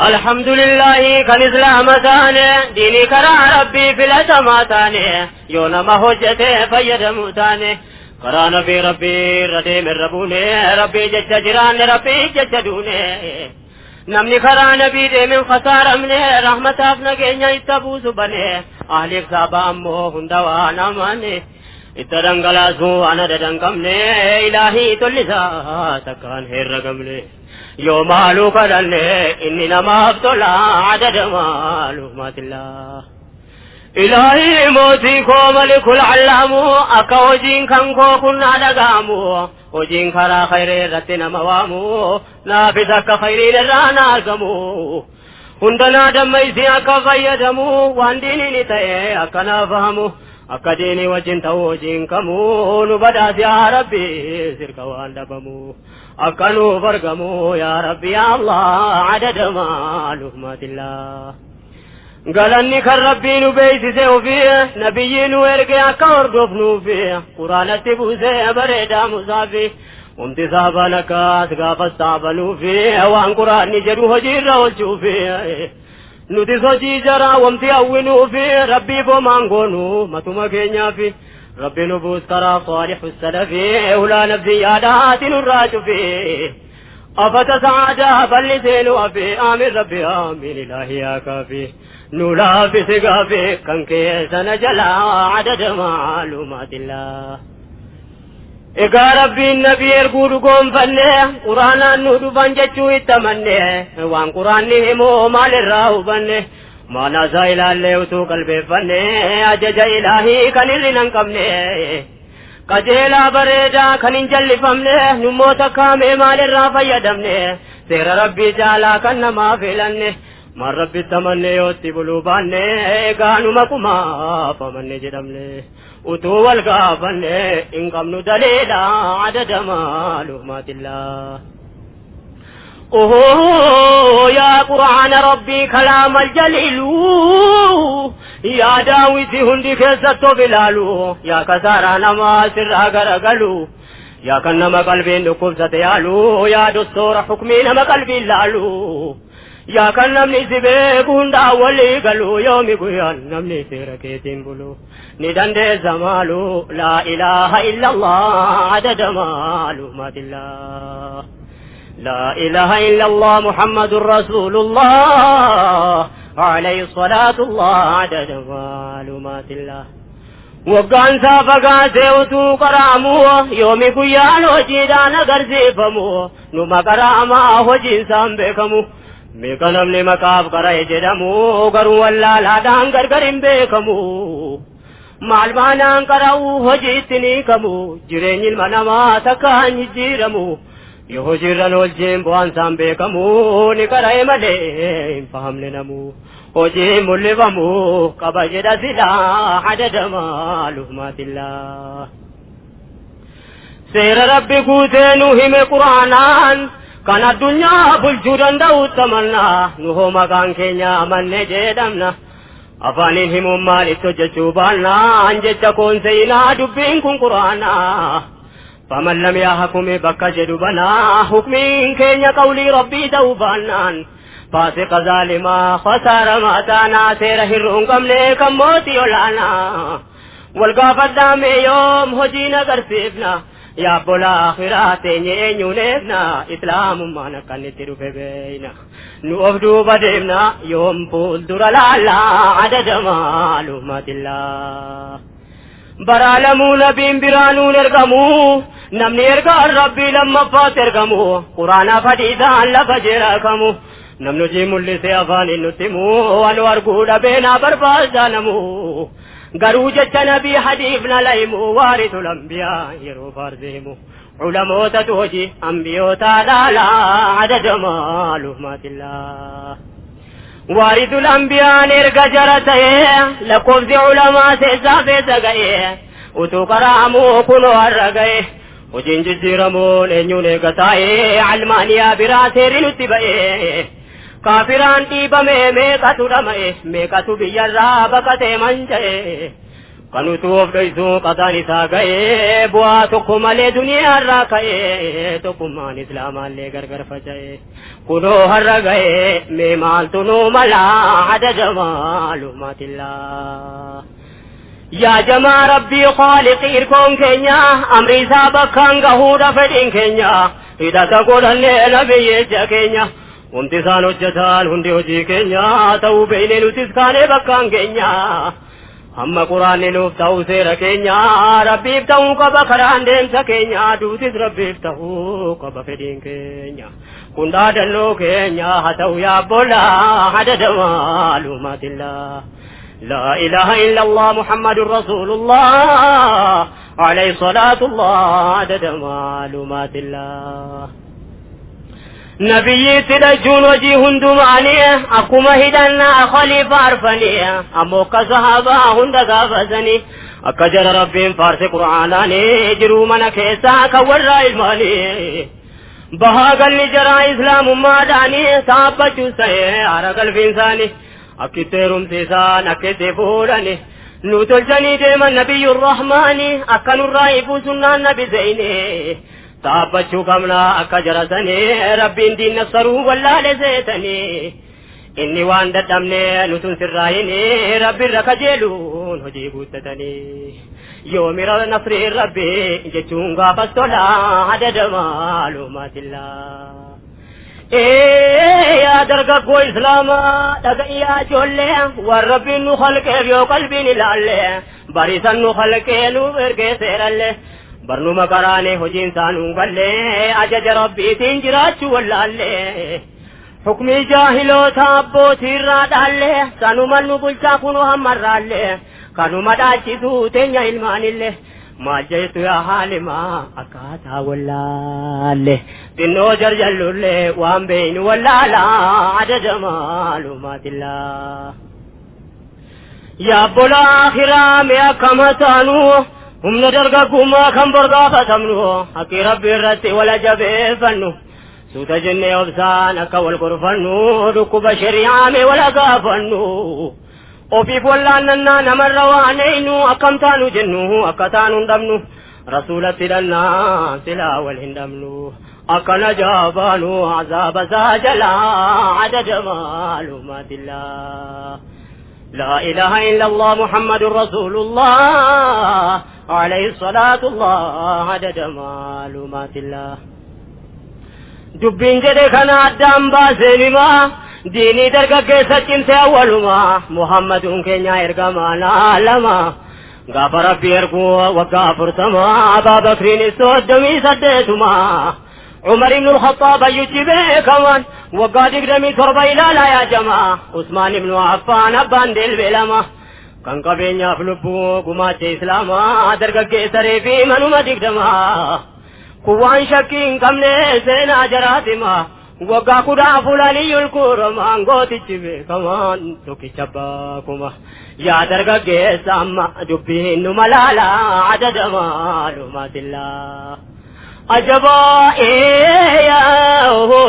الحمد لله كان إسلام ثاني ديني كرا ربي في الأسماء ثاني يونا ما هو هجتي فيد موتاني كرا نبي ربي ردي من ربوني ربي جت جران ربي جت دوني نمني كرا نبي دي من خسار أمني رحمة أفنا أفنقين يتبوز بني أهلي صابا أمو هندوان أماني اترنگلا سو انا دنگم نے الہی تو لسا تکان ہے رگم maaluu kadhanne inni namaaf tola adada maalumaatillaa ilaahii mootii koo malikul allaamu akka hojiin kan koo kun na dhagaamu hojiin karaa khayree irratti nama waamu naafis akka khayriin irraa na argamu hunda naa dammaysi akka fayyadamu waan diiniin ta'e akka naa fahamu akka diinii اکلو برگمو یا رب یا اللہ عدد ما لحمت اللہ گلن نکھر ربی نو بیس سے ہو بھی نبی نو ارگیا کور گف نو بھی قرآن تبو سے برے دا مصابی امتی امتصاب لکاس گافت تابلو بھی وان قرآن نجرو حجیر رو چو بھی نو تیسو جی جرا ومتی اوینو بھی ربی بو مانگو نو مطمہ کے نیا بھی nu buus karaa saalixu salafi ulaa nafsi yaadaati nurraa cufi afata sa'aadaa bal'isee nu afi aamin rabbi aamin ilaahi yaa kaafi nu laaffisi gaafi kan keessana jalaa adada maalumaatillaa Egaa rabbiin nabii erguu dhugoonfanne quraanaan nu dhufan jechuu itti amanne waan quraanni himu maalirraa hubanne maanaasaa ilaallee utuu qalbeeffanne ajaja ilaahii kan hirrina hin qabne qajeelaa bareedaa kan hin jallifamne nummoota kaamee maalirraa fayyadamne seera rabbii jaalaa kan namaa filanne maan rabbitti amanne yootti buluu baanne egaa numa kumaaf amanne jedhamne. utuu wal gaafanne hin qabnu daleedha adada maalumaatillaa أوه يا قرآن ربي كلام الجليل يا داوي هندي كيسة بلالو يا كسارا نما سر أغرغلو يا كنما قلبي نكوب ستيالو يا دستور حكمي نما قلبي لالو yaa kan namni si beeku hundaa walii galu yoomi guyyaan namni seera keetiin bulu ni dandeessa maalu laa ilaaha illallah adada maalumatillah لا إله إلا الله محمد رسول الله عليه الصلاة الله عدد معلومات الله qaraamu yoomi guyyaan hojiidhaan agarsiifamu numa qaraamaa hojiinsaan beekamu meeqa namni maqaaf qara'e jedhamu garuu wallaalaadhaan gargar hin beekamu maal maanaan qara'u hojiitti ni kamu jireenyi ilma namaa takka hin jijjiiramu yoo hojiirran hojiin bu'aansaan beekamu ni qara'e malee hin fahamne namu hojii mul'ifamu qaba jedha silaa adada maalumaatillaa seera rabbi guutee nu hime quraanaan kan addunyaa bulchuu danda'u tamannaa nu hoo maqaan keenya amanne jedhamna afaaniin himuun maalitti hojjechuu baannaan jecha koon seenaa dubbiin kun quraanaa lam yahkumi bakka jedhu banaa hukmiin keenya qawlii rabbii ta'uu baannaan faasiqa zaalimaa khasaara maataanaa seera hir'uun qabne kan mootii olaanaa wal gaafadhaame yoom hojiin agarsiifna yaa bola akhiraa teenye eenyuuneefna islaamummaan akkanitti dhufe beeyna nu of duuba deemna yoom fuuldura laallaa adada maalumaatillaa baraalamuu nabiin biraanuun ergamu namni ergaan rabbii lammaffaatti ergamu quraana fadhiisaan lafa jeerakamu namni hojii mul'isee afaaniin nutti himu waan arguu dhabeenaa barbaadaa namu garuu jecha nabii hadiif na laimu waaritu lambiyaa yeroo faarseemu ulamootatu hojii ambiyootaa dhaalaa adada maalumaatillaa waaritu lambiyaan erga jara ta'ee lakkoofsi ulamaa seessaa feessa ga'ee utuu qaraamuu kunoo har'a ga'e hojiin jijjiiramuun eenyuun eega taa'ee almaaniyaa biraa seerri nutti ba'ee kaafiraan dhiibame meeqatu dhama'e meeqatu biyyarraa baqatee manca'e kan utuuf dhoysuu qataan isaa ga'ee bu'aa tokko malee duniyaarraa ka'ee tokkummaan islaamaallee gargar faca'e kunoo har'a ga'ee mee maaltu nuu malaa adada maalummaatillaa. Yaa jamaa rabbii khaaliqi irkoon keenya amri isaa bakkaan gahuudha fedhiin keenya hidhata godhannee nabiyyeecha keenya hundi isaan hojjetaan hundi hojii keenya ta'uu beeyne nutis kaanee bakkaan keenya amma quraanni nuuf ta'uu seera keenya rabbiif ta'uu qaba karaan deemsa keenya duutis rabbiif ta'uu qaba fedhiin keenya kun dhaadannoo keenya haa ta'u yaabbola adada maalumaatillah لا إله إلا الله محمد رسول الله. عليه صلاة الله عدد معلومات الله. نبي تدجون وجي هندماني أكما هدنا خليفة عرفني أموك صحابة هند غافزني أكجر ربين فارس قرآناني جرو من كيسا كورا الماني بها قل جرى إسلام ما داني سابة سيه عرق الفنساني akkitti heerumsiisaan akkitti fuudhani nu tolchanii deeman nabiyyu rahmaani akka nurraa ibuu sunnaan nabi zeyne taabbachuu qabna akka jaratanii rabbiin diinna saruu wallaale seetanii inni waan dadhabne nutun sirraayini rabbirra kajeeluun hojii guuttatanii yoomira nasrii rabbi jechuun gaafas tola adada maalumaatillah dargaggoo islaamaa dhaga'iyaa ijoollee waan rabbiin nu halqeef yoo qalbiin ilaalle bariisan nu halqee nu ergee seeralle barnuma qaraane hojiin isaa nuun galle ajaja rabbiitiin jiraachuu wallaalle hukmii jaahiloota abbootiirraa dhaalle sanuma nu bulchaa kunu hammarraalle kanuma dhaalchisuu teenya ilmaanille maal jettu yaa haalimaa akkaataa wallaalle xinnoo jarjallulle إنه جرجل له وان بين ولا لا عد جمال ما تلا يا بلا آخرة ما كم تانو هم نجرق كما كم برضا فتمنو حكي ربي الرت ولا جبه فنو سوت جنة وبسان أكوال قرفنو ركوب شريعام ولا قافنو وفي فولا ننا نمر روانينو أكم تانو جنو أكتانو دمنو رسولة لنا سلا والهندمنو أكن جابان عذاب زاجلا عد جمال مات الله لا إله إلا الله محمد رسول الله. عليه الصلاة الله عد جمال مات الله دبين جدي خنا الدم باسيما ديني درك كيسا كنتي أول ما محمد كنيا إرقام لما. غفر في إرقوة وغفر سما بابا كريني سود دمي سدتما عمر بن الخطاب يجيبه كمان. وقاد قدمي تربة إلى لا يا جماعة. عثمان بن عفان أبان دل بلما كان قبين يفلبو قمات إسلاما درقا كيسري في منو دما قوان شكين كم سينا جراتما waggaa kudhaa fulaniyyul kuuramaan gootichi beekamaan tokkicha baakuma yaa dargaggeessa amma dubbiin nu malaala adada maalumaatillah أجبا إيه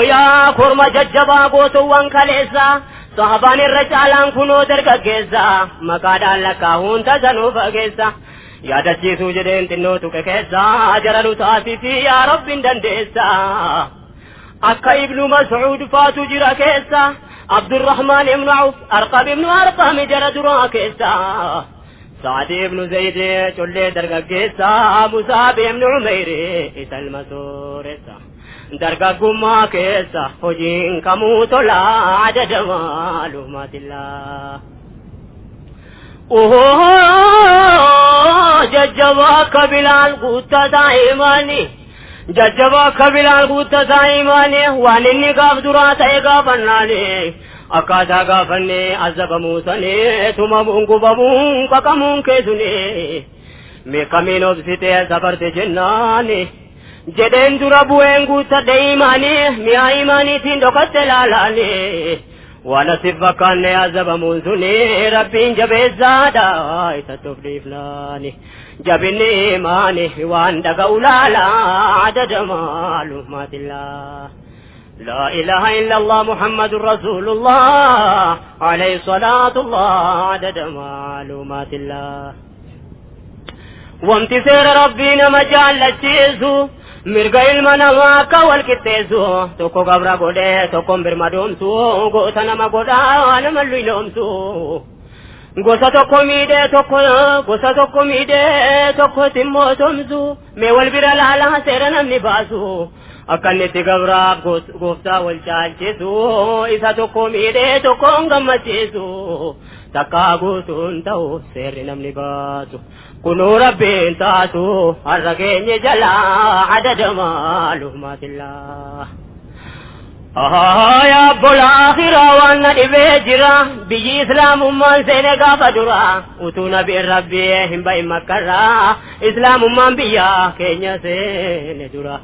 يا كورما ججبا بوتو وان كاليسا صحبان الرجالان كنو درقا ما مقادا لكا هون تزنو فاكيسا يا دسيسو جدين تنو توك كيسا. جرالو تاسي يا رب اندن ديسا أكا ابن مسعود فاتو جرا كيسا. عبد الرحمن ابن عوف أرقاب ابن أرقام جرى دراكيسا سعد بن زيد جل درجة مصعب بن عمير إسا المسور درجة ما كيسا هجين كموت لا عدد معلومات الله أوه ججباك بلال قوت دائماني guuttasaa imaane waan inni gaaf duraa ta'e gaafannaane akkaataa gaafannee azabamuu sanee tumamuun gubamuun qaqamuun keessune meeqamiin obsitee safarte jennaane jedheen dura bu'een guuttadhe imaanii mi'a imaaniitiin dhokatte laalaane waan asif fakkaanne azabamuun suni rabbiin jabeessaadha isatti of dhiifnaani jabinni imaani waan dhaga'u laala adada maalumaatillah لا إله إلا الله محمد رسول الله. عليه صلاة الله عدد معلومات الله. وامتثير ربنا مجال الشيزو مرقا المنا واكا والكتزو توكو قبرا قده توكو مبرما دومتو قوتنا ما قده وأنا ملوي نومتو قوسا توكو ميدة. توكو قوسا توكو ميدة. توكو تيمو تومتو ميوال بيرا لالا سيرا akka inni itti gabraaf gooftaa wal caalchisu isa tokko miidhee tokko gammachiisu takkaa guutuun ta'u seerri namni baasu kunuu rabbiin taatu har'a keenya jalaa adada maalumaatillah. yaa bola akhiraa waan na dhibee jira biyyi islaamummaan seene gaafa dura utuu nabiin rabbii hin bahin makkarraa islaamummaan biyya keenya seene dura.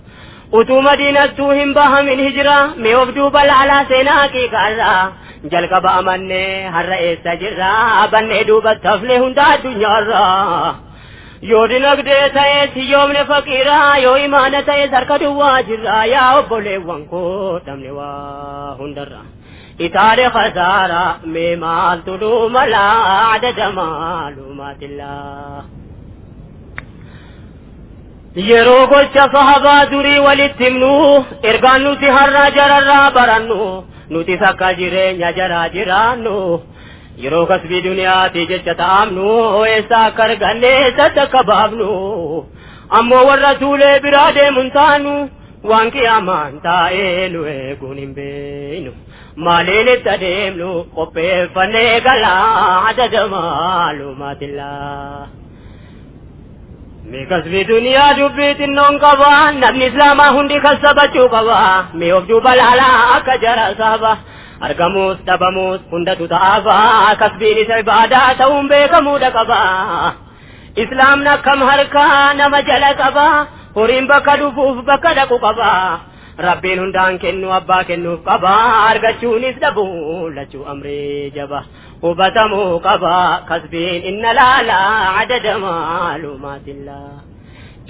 اتو مدینہ تو ہم بہ من ہجرا میں وفدو بل علا سینا کی کارا جل کا بامن نے ہر رئے سجرا بن نے بس تفلے ہندا دنیا را۔ یو دنگ دے سائے تھی یوم نے فقیرا یو ایمان سائے سرکا دوا جرا یا بولے وانکو تمنے واہن در را اتار خسارا میں مال تلو ملا، عدد مالو مات اللہ۔ Himnu ergaan nuti har'a jararraa barannu nuti akka jireenya jaraa jiraannu yeroo kasbii duniyaati jecha ta'amnu eessa akka arganne eessatti akka baafnu ammoo warra tuulee biraa deemuun taanu waan qiyaamaan taa'ee nu eeguun hin beeknu maaliin itti adeemnu qopheeffannee galaa adada maalumaatillaa. Namni islaamaa hundi kasabachuu qaba mee of duuba laalaa akka jara saba argamuus dhabamuus hundatu ta'aaba kasbiin isa ibaadaa ta'uun beekamuudha qaba islaamni akkam harkaa nama jala qaba horiin bakka dhufuuf bakka dhaqu qaba rabbiin hundaan kennu abbaa kennuuf qaba argachuunis dhabuu lachuu amree jaba hubatamuu qaba kasbiin inna laala adada maaluumaatillah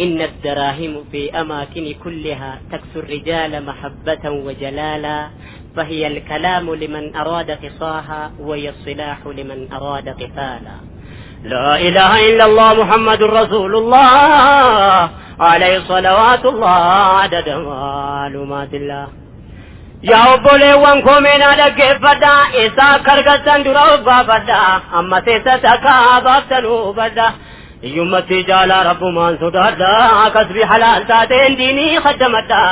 إن الدراهم في أماكن كلها تكسو الرجال محبة وجلالا فهي الكلام لمن أراد قصاها وهي الصلاح لمن أراد قتالا لا إله إلا الله محمد رسول الله. عليه صلوات الله عدد معلومات الله. يا أبولي وانكمين على كفدا إسا كرغسا دروا بابدا أما سيستكا بابتنو بدا يوم تجال رب ما انصدر دا كسب حلال ساتين ديني خدمتا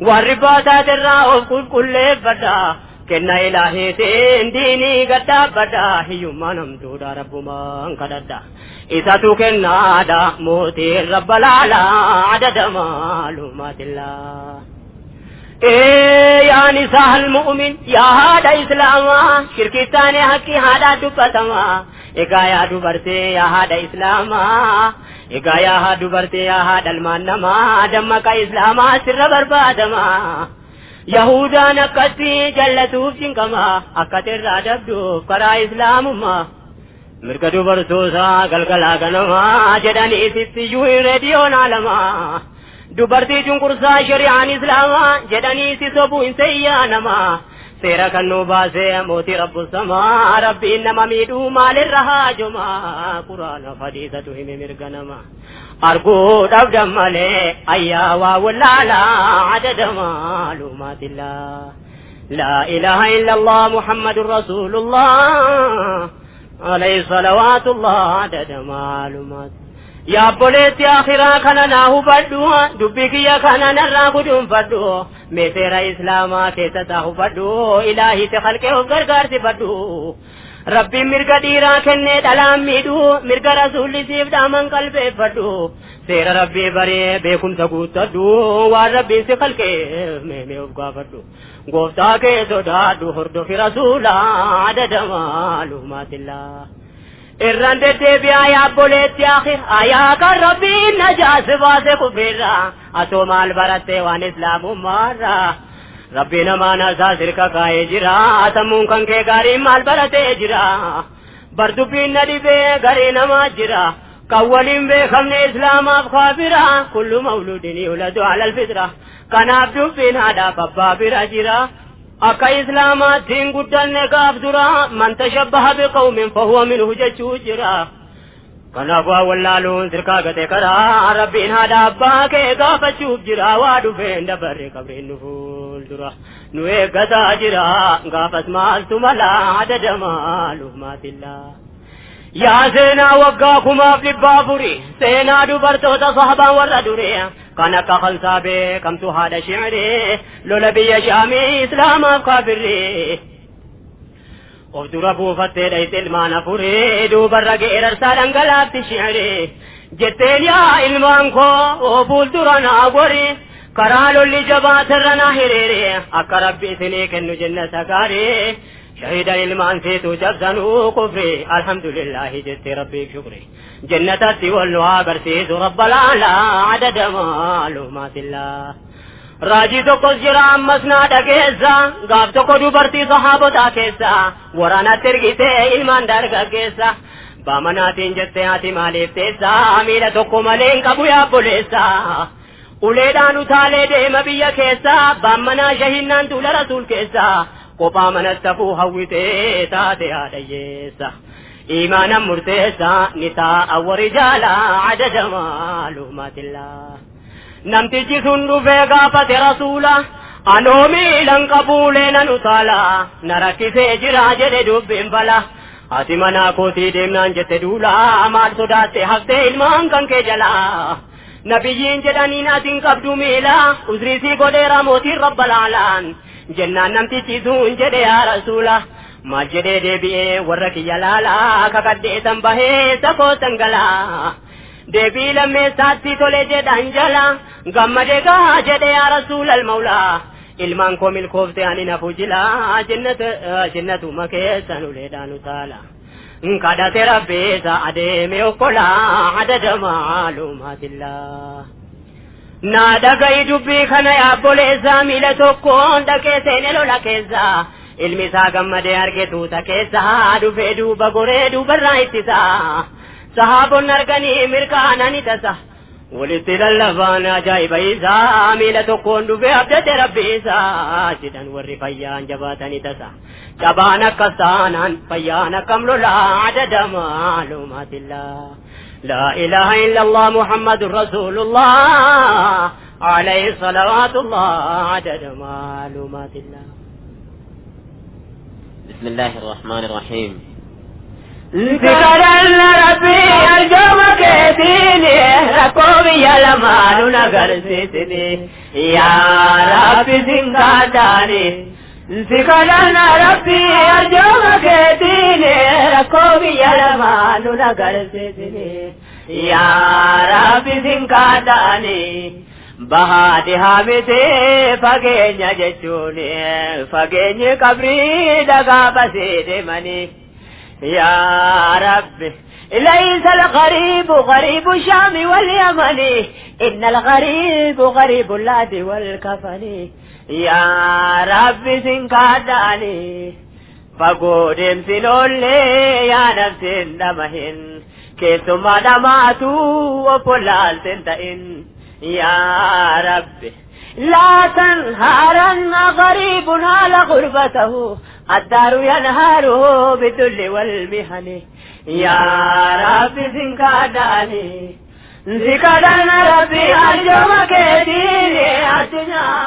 واربا تدرا وكل كل بدا kenna ilaahee ta'een diinii gaddaabadha hiyyummaa namtoodha rabbumaan kadhadha isatu kennaadha mootiin rabba laalaa adada maalumaatillaa e, yaan isaa halmu'umin yaa haadha islaamaa shirkistaanii haqqii haadhaa dubbatamaa egaa yaa dubartee yaa haadha islaamaa egaa yaa dubartee yaa haadha ilmaan namaa dammaqa islaamaa sirra barbaadamaa بربادما يهودا نكتي جلتوف جنكما أكتر رادبدو فرا إسلامما mirga dubartootaa galgalaa ganamaa jedhanii sitti iyyuu reediyoon alamaa dubartii cunqursaa shari'aan islaamaa jedhanii si sobuu hin seyyaanamaa seera kan nu baasee mootii rabbu samaa rabbiin nama miidhuu maalirra haajomaa quraana hadiisatu hime mirga namaa arguu dhabdan malee ayyaa waa wallaalaa adada maalumaatillaa laa ilaaha illa allah muhammadun rasuulullah alayhi salawaatullah adada maalumaat yaabboleetti akiraa kana naa hubadhu dubbii kiyya kana narraa gudunfadhu meeseera islaamaa keessasaa hubadhu ilaahite halqee of gargaarsi badhu ربی مرگا دیرا کنے دلام میدو، مرگا رسول سیف دامن قلب فٹو سیر ربی برے بے کن سکوت دو وار ربی سے خلقے میں میں افگا فٹو گفتا کے سودا دو ہردو فی رسولا عدد معلومات اللہ۔ ارن دے دے بھی آیا بولے تیاخر آیا کا ربی نجاز jira sammuun kan kee gaariin maal baratee jira bar dubbiin na dhibee garii namaa jira kan waliin beekamne islaamaaf kaafira kullu mawludin yuladu alal fitra kanaaf dubbiin haadhaaf abbaa bira jira akka islaamaattiin guddanne gaaf dura man tashabbaha biqawmin fahuwa minhu jechuu jira kanaafuu wallaaluun sirkaa gatee karaa rabbiin haadha abbaa kee gaafachuuf jira waa dhufeen dabarre qabreen nu fuuldura فلدرة نوي قد أجرا قافت مالت ملا عدد جماله ما في يا زينا وقاكما في البابوري سينا دبرتو تصحبا وردوري كان كخلصا بي كم هذا شعري لولا بي شامي إسلام قابري وفدرة بوفت ليس المانا فري دوبر رقير رسالا قلبت شعري جتين يا إلمانكو وفول درنا وري hiriire akka rabbi isinii kennu jennata gaarii شهد cabsanuu kufre alhamdulillahi jette rabbiif shukre jannatatti wal nu agarsiisu rabba laalaa adada maalumaatillaa raajii tokkos jira ammas naa dhageessa gaaf tokko dubartii sahaabotaa keessa waraanatti ergitee ilmaan dargaggeessa baamanaatiin jette ati maaliif teessa miila tokko malee hin qabu yaabboleessa uleedhaan utaalee deema biyya keessa baammanaa shahinnaan tuula rasuul keessa kophaa manastafuu hawwitee taate haadhayyeessa iimaanan murteessa ni taa'a warri jaalaa adada maalumaatillaa namtichi sun dhufee gaafate rasuula anoo miilan qabuulee nan utaala na rakkisee jira jedhe dubbiin bala ati manaa kootii deemnaan jette duula maal sodaatte haftee ilmaan kan kee jalaa nabiyyiin jedhaniin atiin qabdu miila uzriisii godheera mootiin rabba laalaan jennaan namtichi sun jedhe yaa rasuula maal jedhee deebi'ee warra kiyya laalaa kakaddeetan bahee sakootan galaa deebii lammeessaatti tole jedhan jala gammadee gaa jedhe yaa rasuula almaulaa ilmaan koo milkoofte ani nafu jila jennatuma keessan uleedhaan utaala kadhate rabbeessa adeeme okkolaa adada maalumaatillaa naa dhaga'i dubbii kana yaabboleessa miila tokkoon dhaqee seene lola keessa ilmi isaa gammadee arge tuuta keessa dhufee duuba goree duubarraa ittisa sahaabonni arganii mirkaanani tasa walitti lallafaan ajaa'iba isaa miila tokkoon dhufee abdate rabbi isaa jedhan warri fayyaan jabaatani tasa cabaan akkas taanaan fayyaan akkam lolaa adada maalumaatillaa لا إله إلا الله محمد رسول الله عليه صلوات الله عدد معلومات الله بسم الله الرحمن الرحيم ذكر ربي الجوم كيتيني ركوبي يا لمال نغرسيتني يا ربي زنقاداني ذكر ربي الجوم كيتيني ركوبي يا لمال نغرسيتني يا ربي زنقاداني bahaati haamite fageenya jechuun fageenyi qabrii dhagaa basee deemanii yaa rabbi ليس الغريب غريب الشام واليمن. إن الغريب غريب اللاد والكفن. يا رب سنكاداني فقود سنولي يا نفس دمهن. كيسما دماتو وفلال سنتئن. يا رب لا تنهارن غريب على غربته الدار ينهاره بالذل والمهن. يا رب زنكاداني زكادان ربي أرجو مكيديني الدنيا